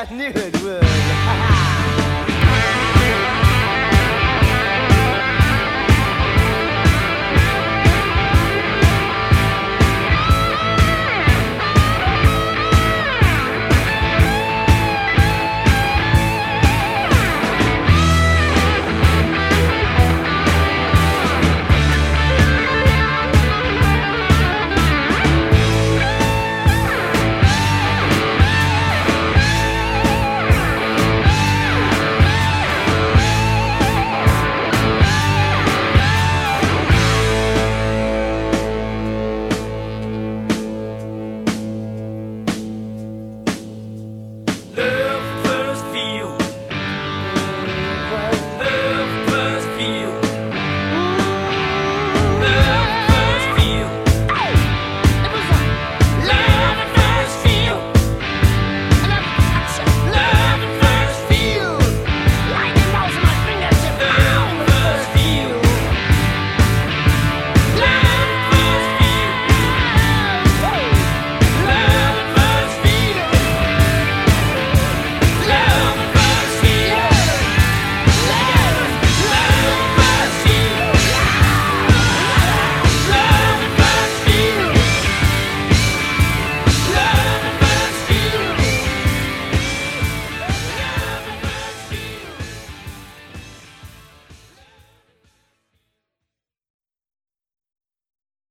I knew it would.